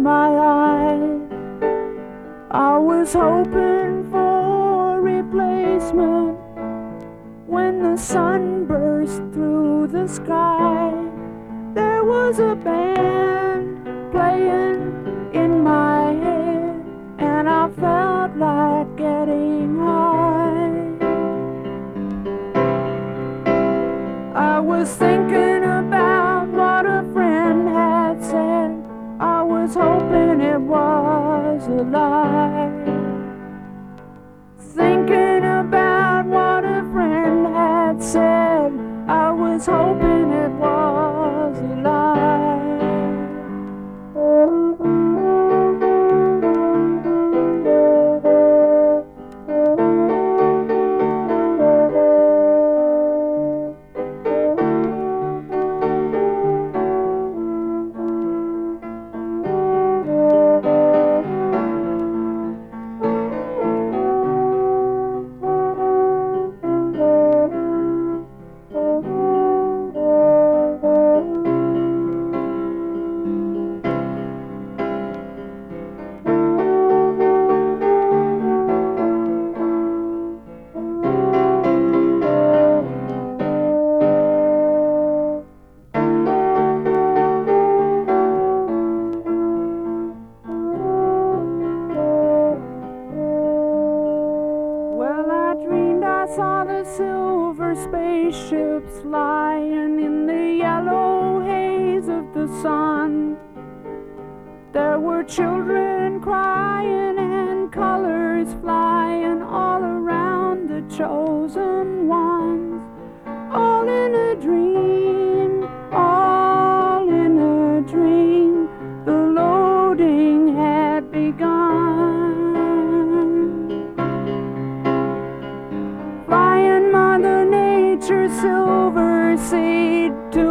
my life. I was hoping for replacement when the sun burst through the sky. There was a band playing in my head, and I felt like getting high. I was thinking. alive. silver seed to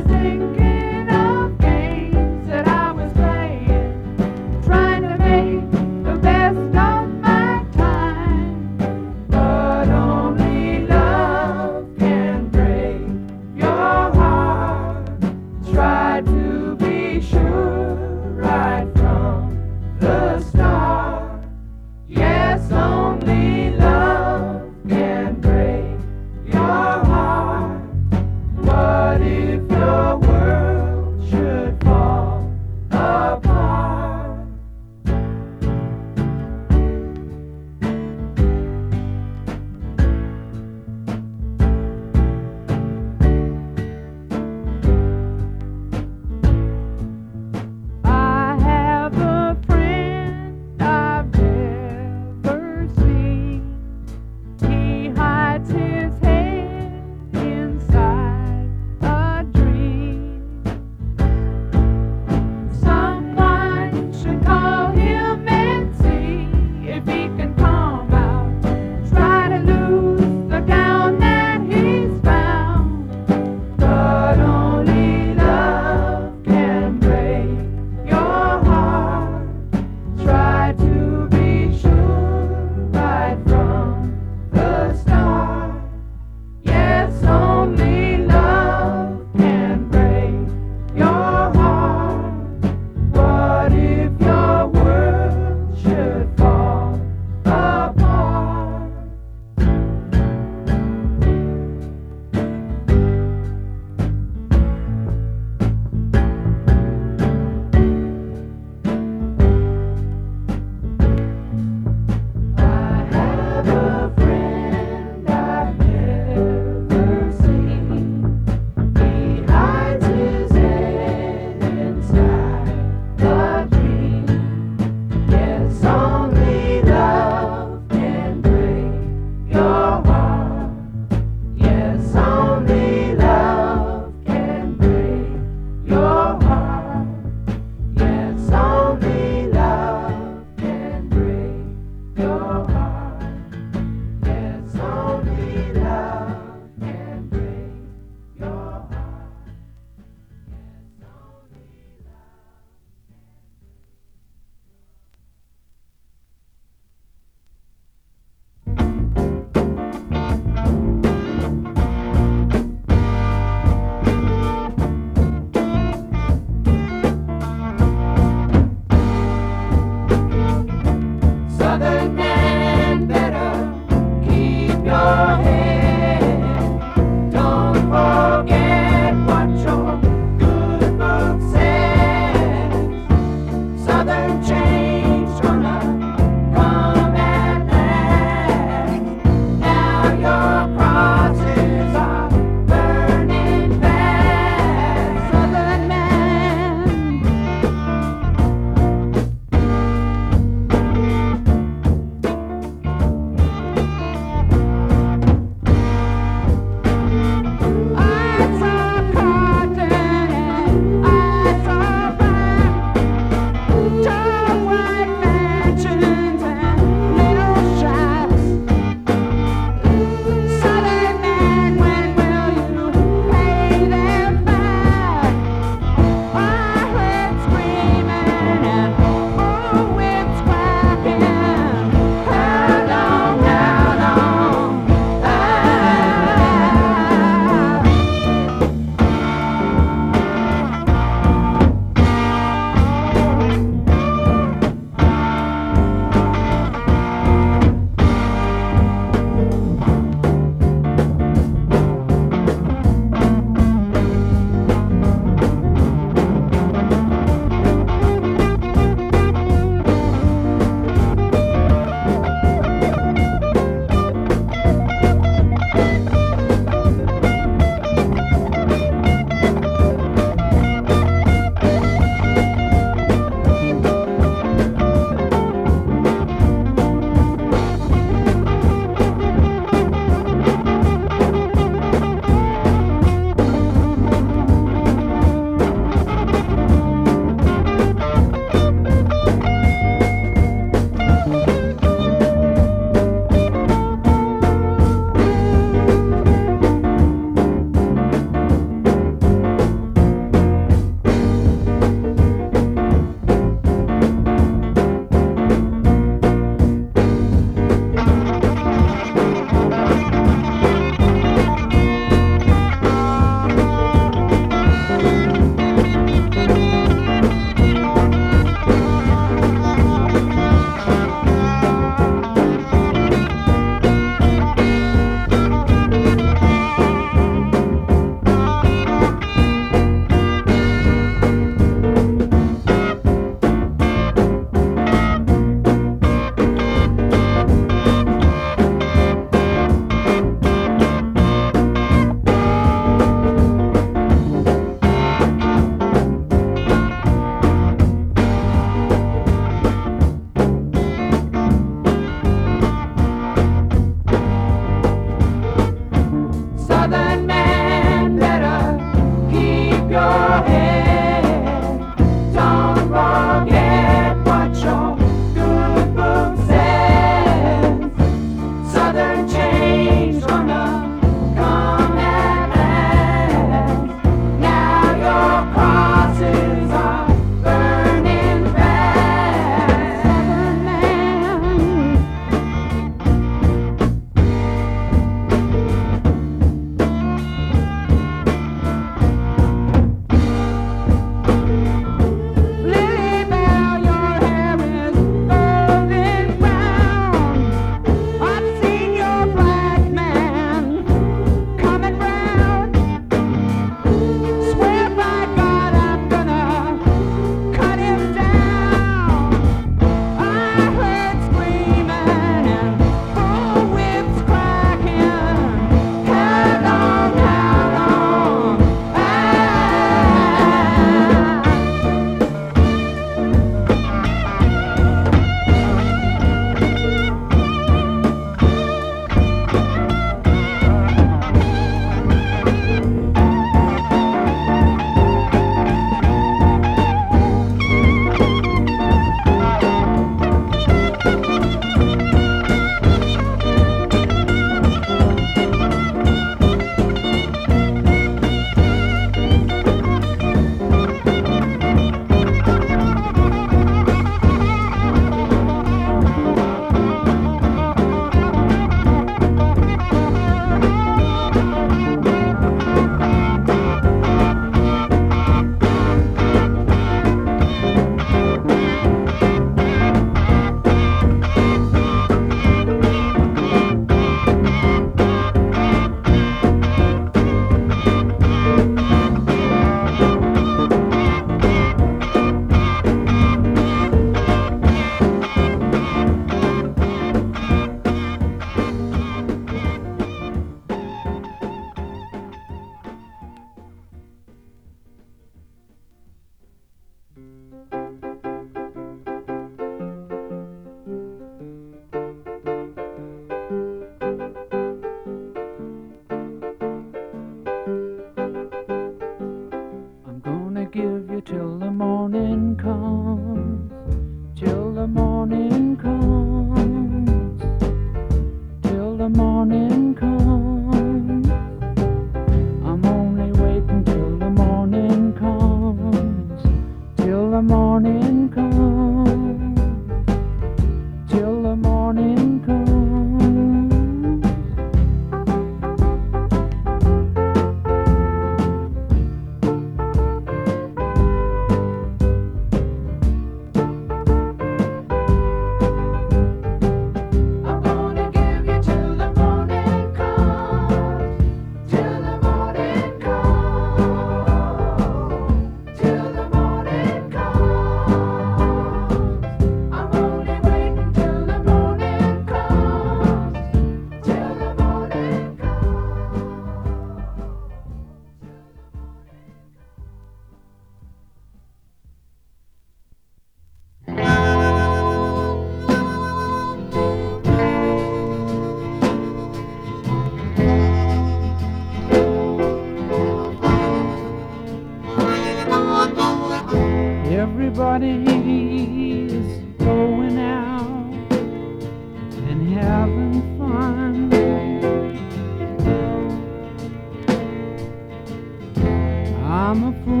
I'm a fool.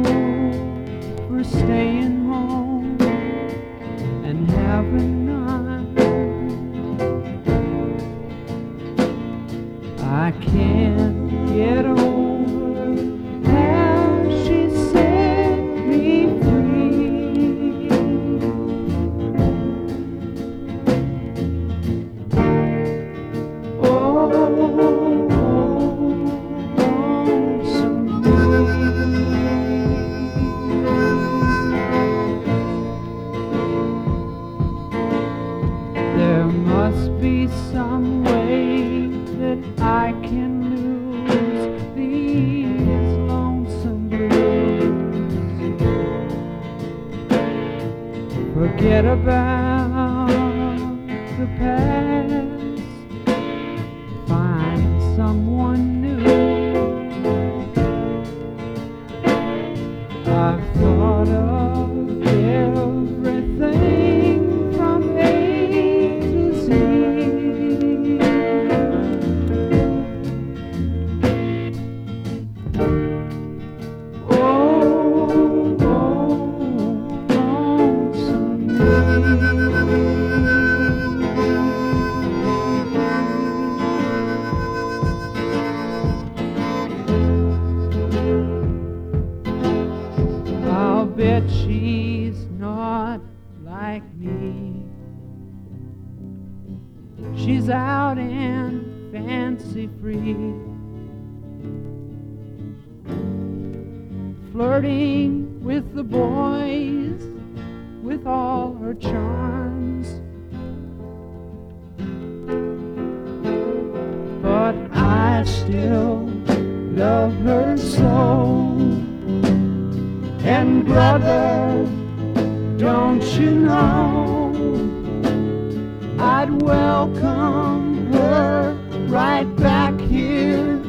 I'd welcome her right back here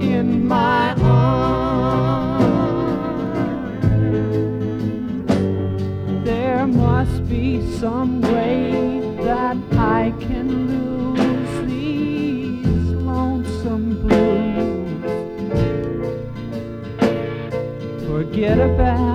in my arms. There must be some way that I can lose these lonesome blues. Forget about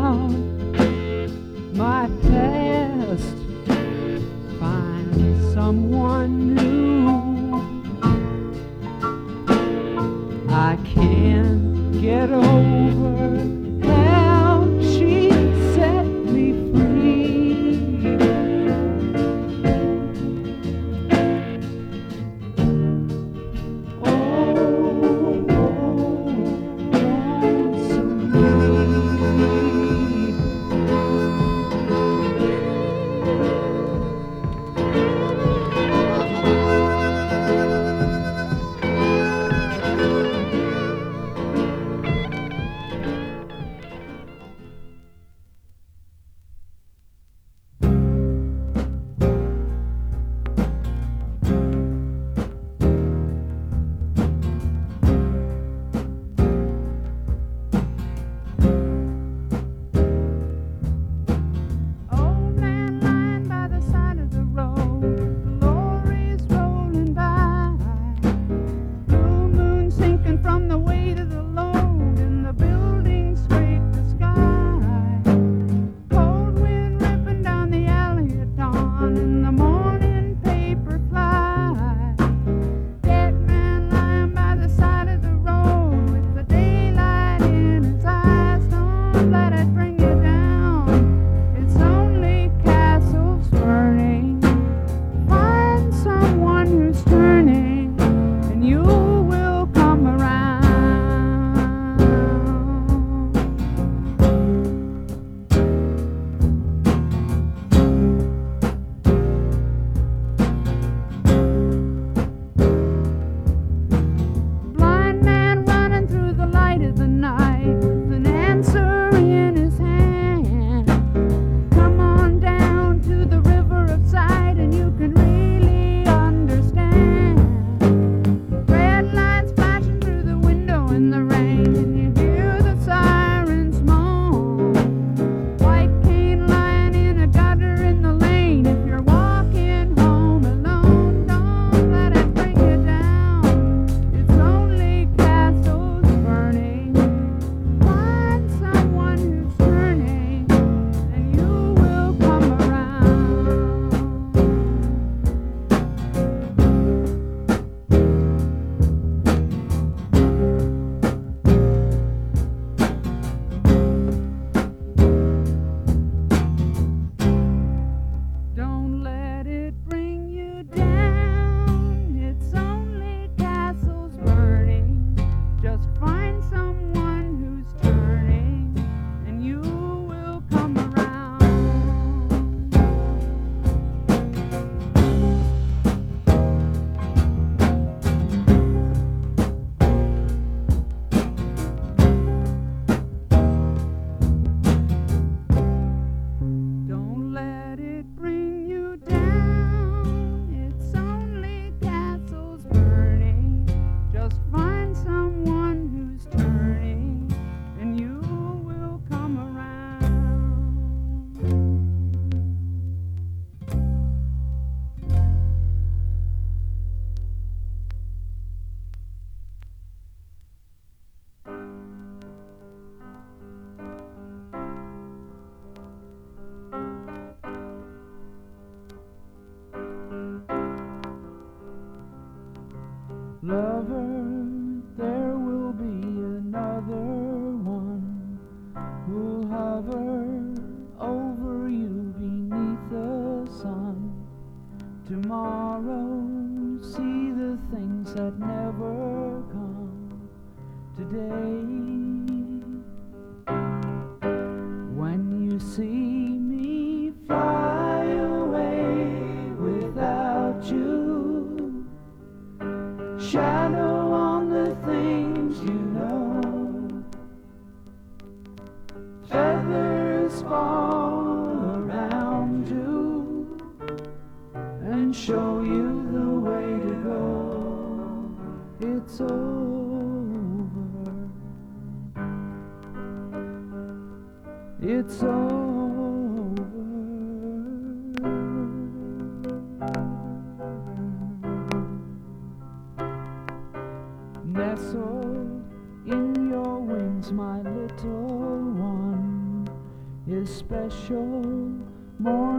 there will be another one who'll hover over you beneath the sun. Tomorrow, see the things that never come today. it's over. Nestled in your wings, my little one is special more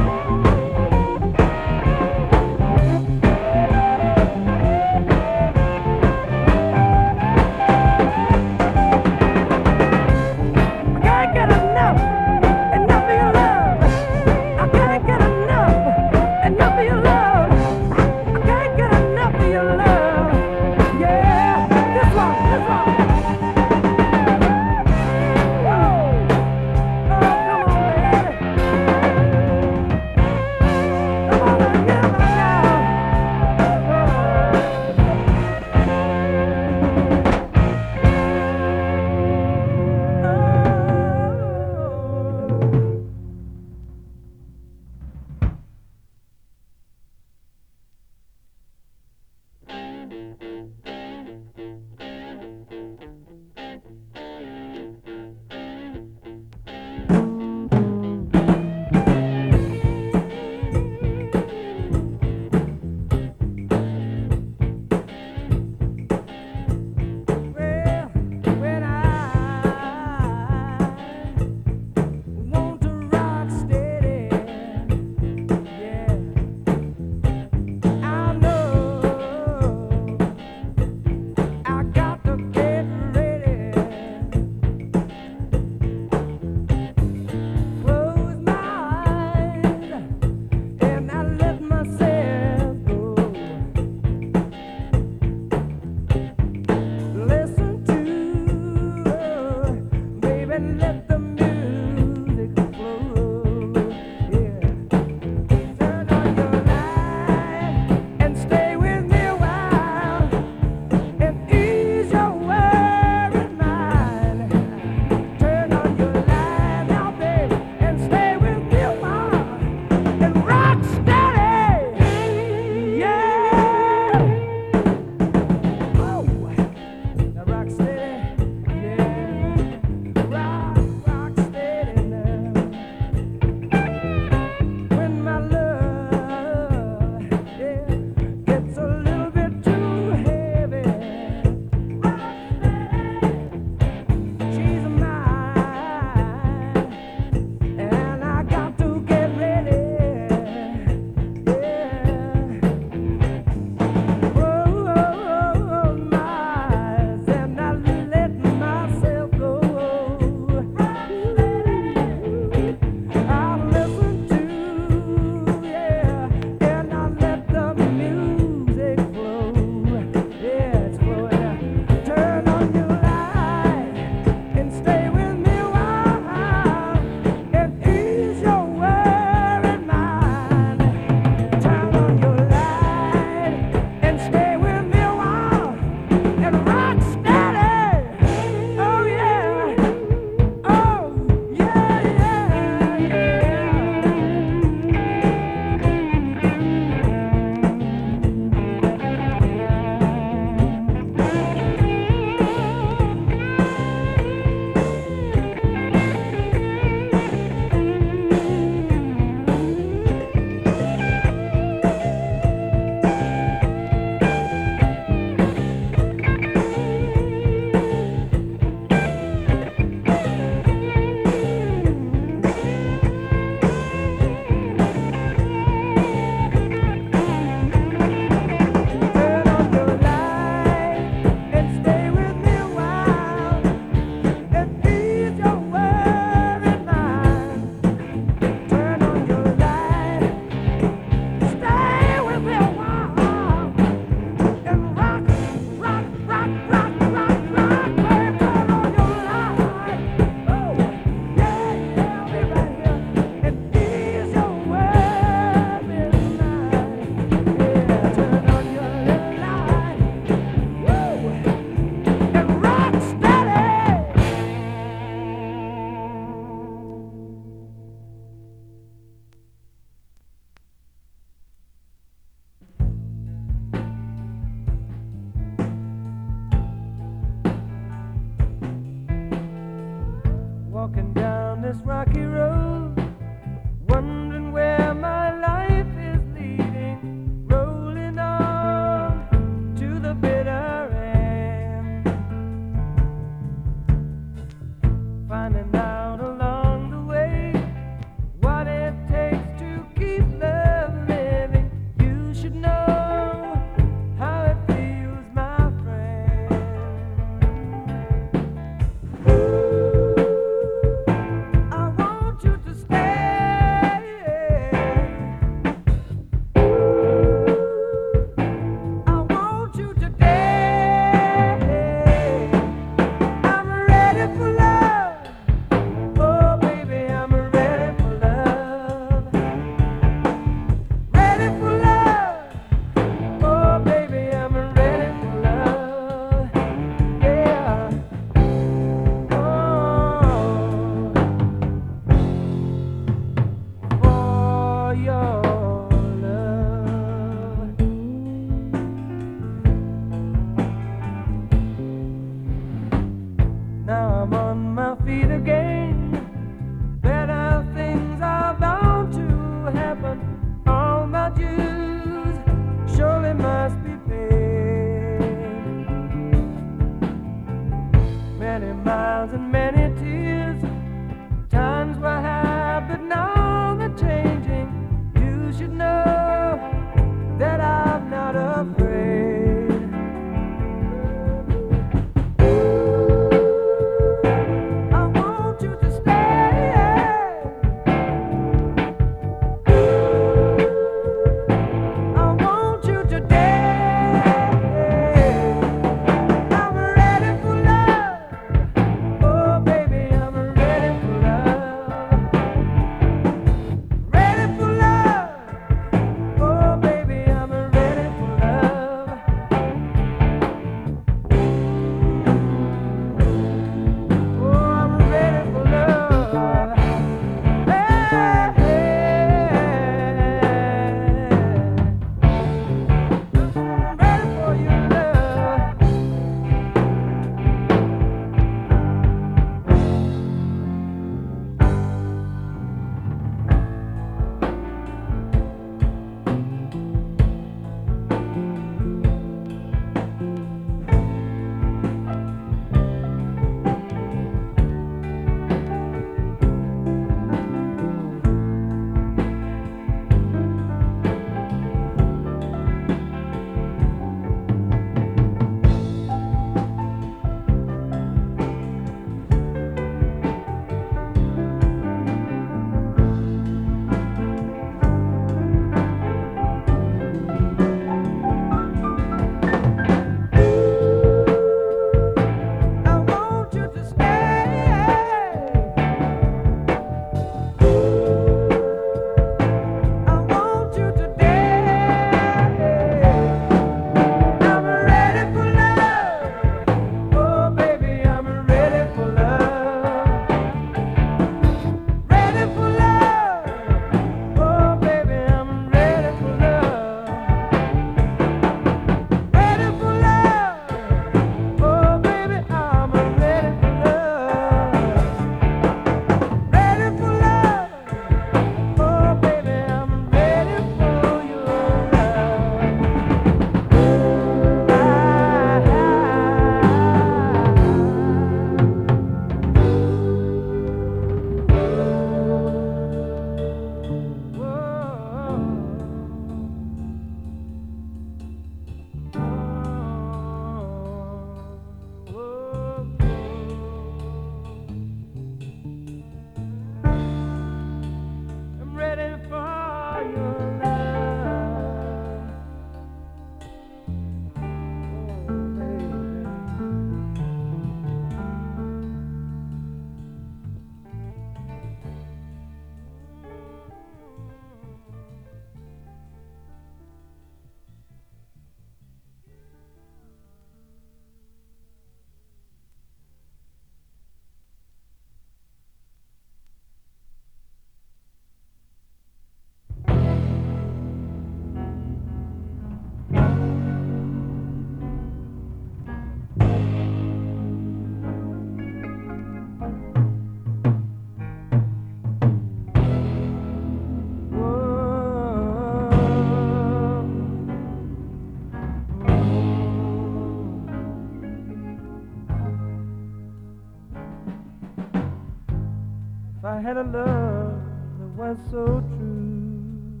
I had a love that was so true.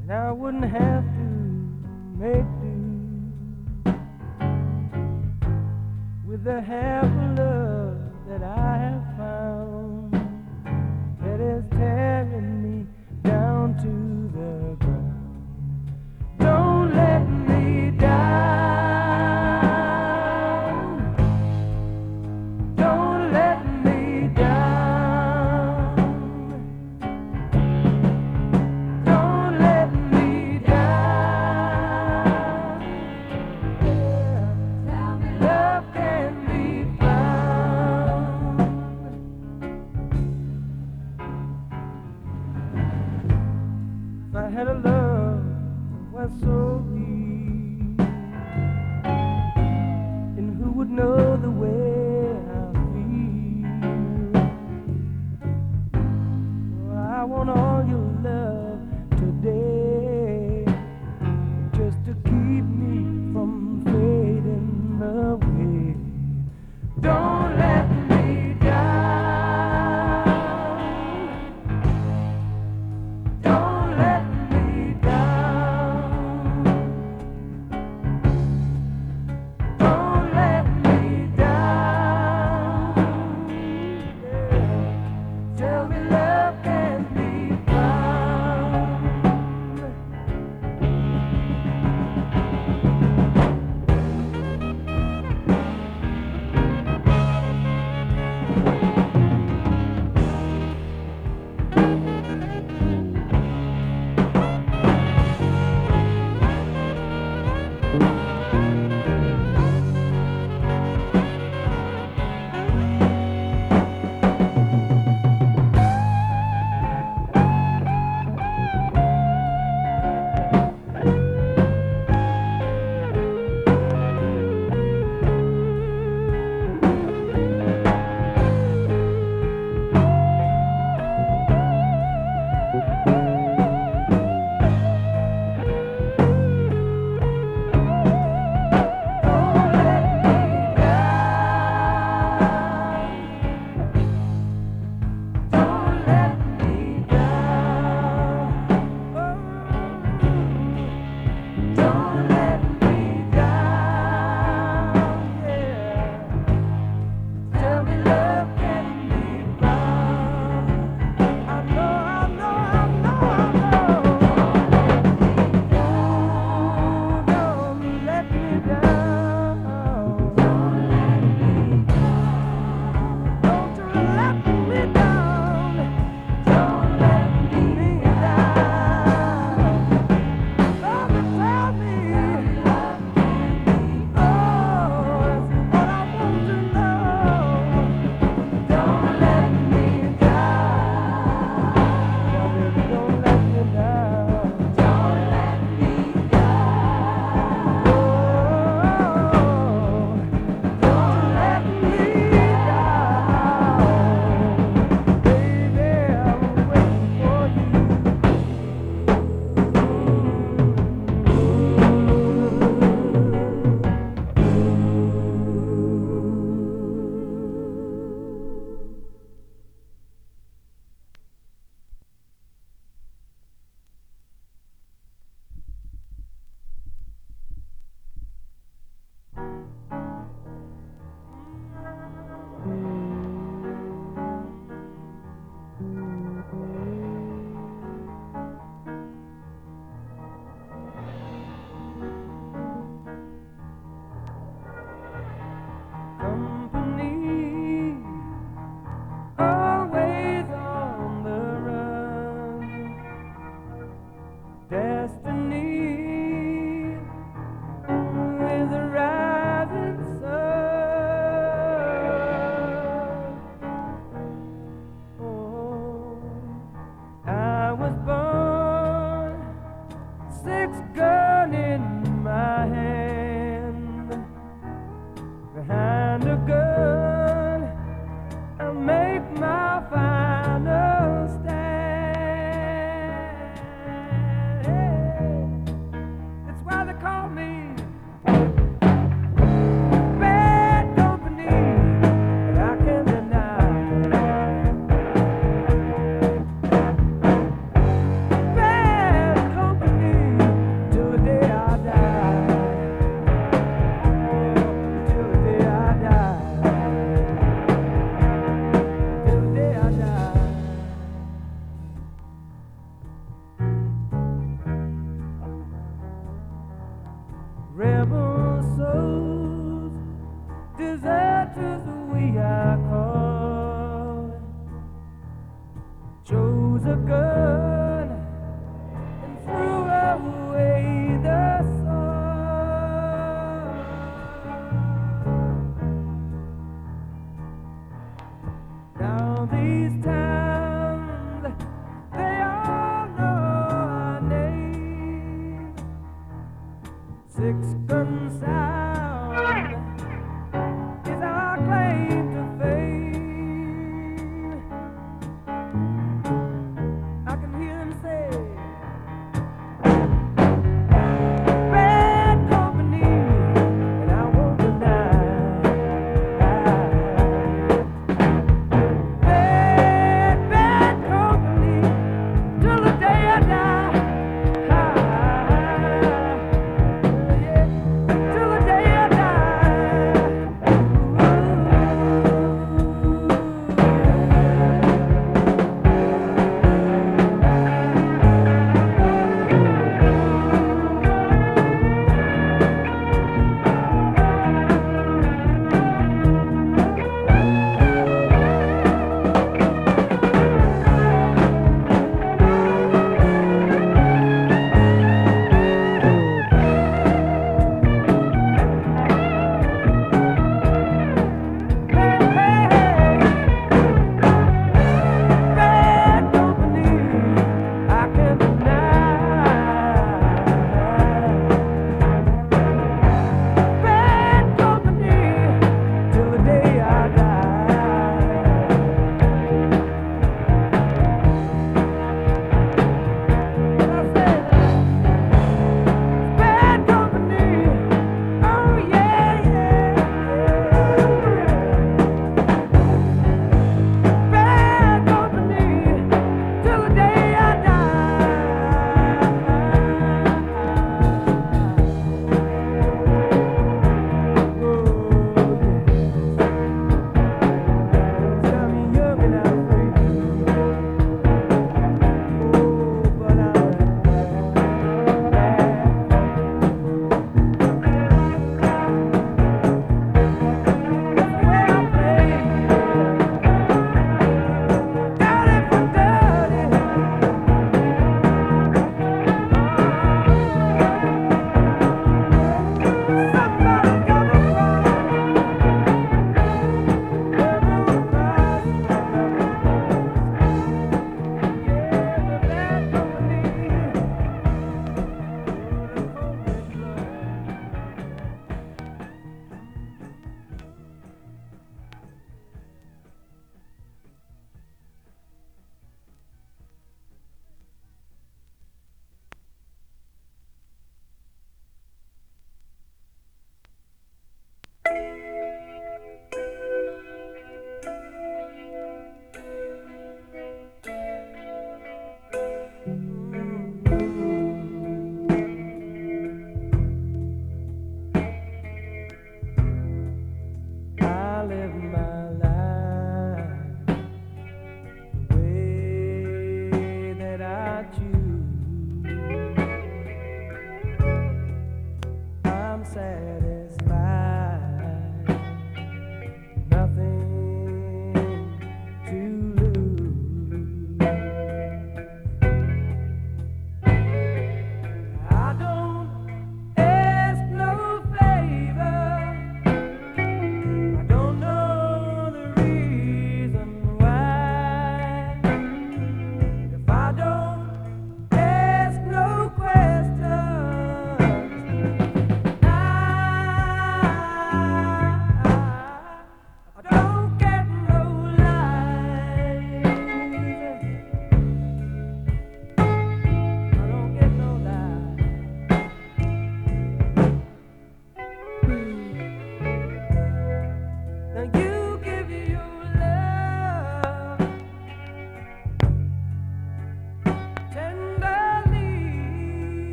And I wouldn't have to make do with the half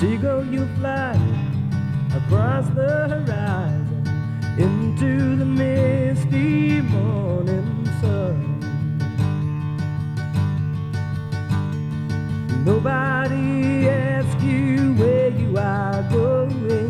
Seagull, you fly across the horizon into the misty morning sun. Nobody asks you where you are going.